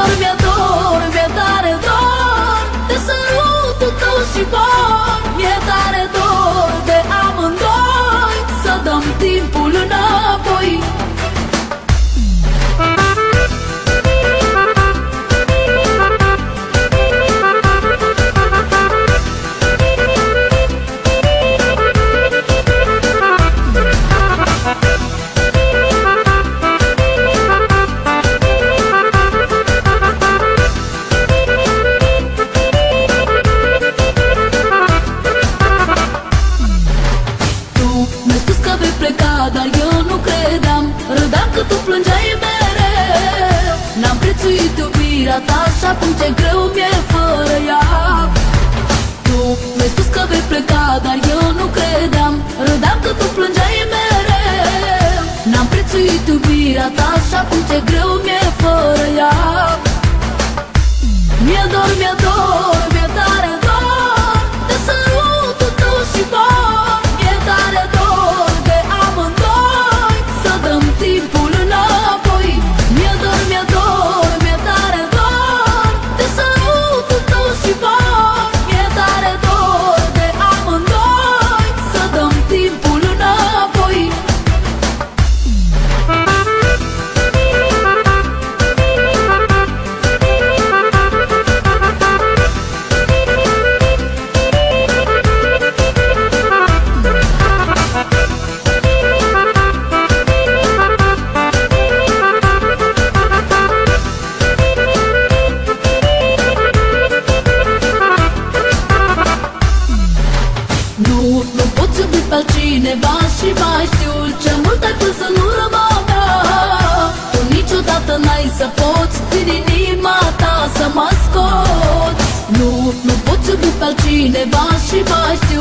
choro, meu dor. Acum ce greu mi-e fără ea. Tu mi-ai spus că vei pleca Dar eu nu credeam. Râdeam că tu plângeai mereu. N-am prețuit iubirea ta Și acum ce greu altcineva Și mai știu ce mult ai pus în urma mea. Tu niciodată n-ai să poți din inima ta să mă scoți. Nu, nu poți iubi pe altcineva Și mai știu